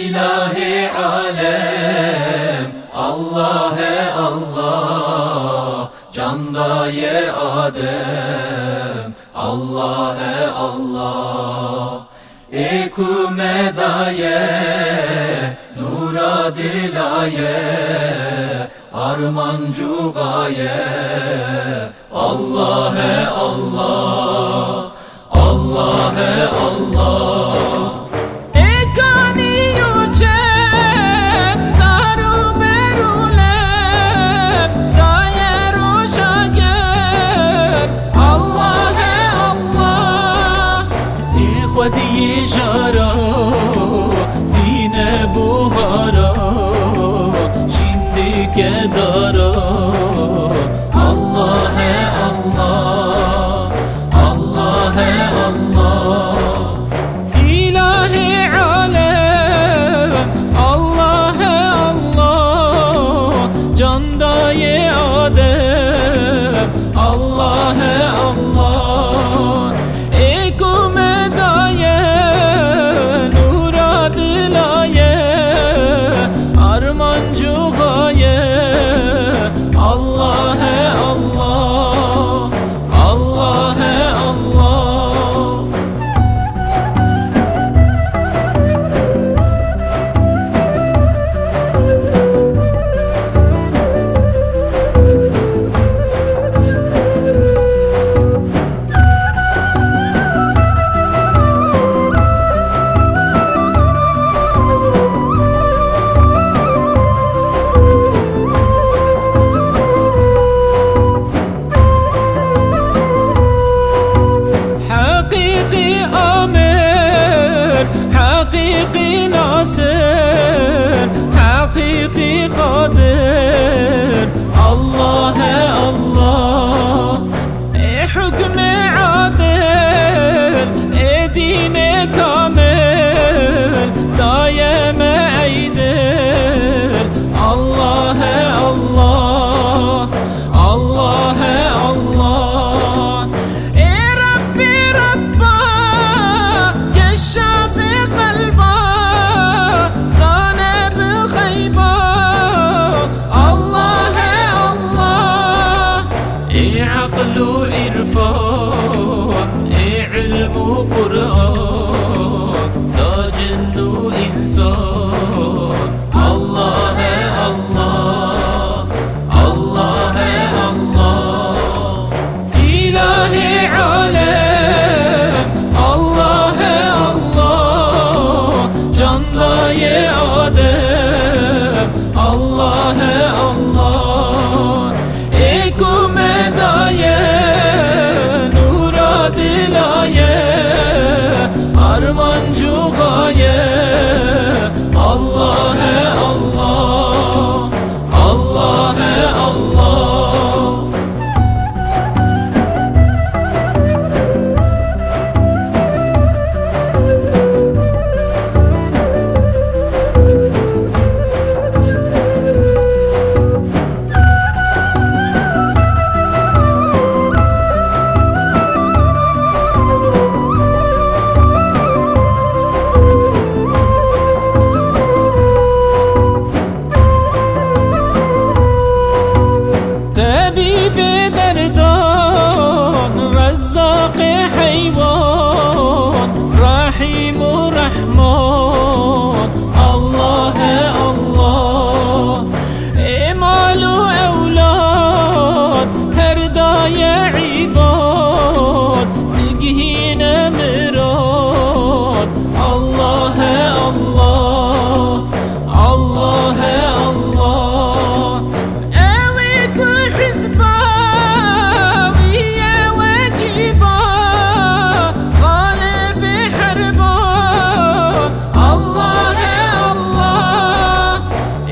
İlahi alem. Allah'e Allah. Candaye Adem. Allah'e Allah. Ekumedaye Nura dilaye Armancu gaye Allah'e Allah. Allah'e Allah خودی جارا دین بوهارا شیندی که دارا kader علم وقرآن تاج انسان الله الله الله الله إلهي عالم الله الله جندای آدم الله الله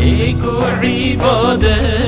یکو و عباده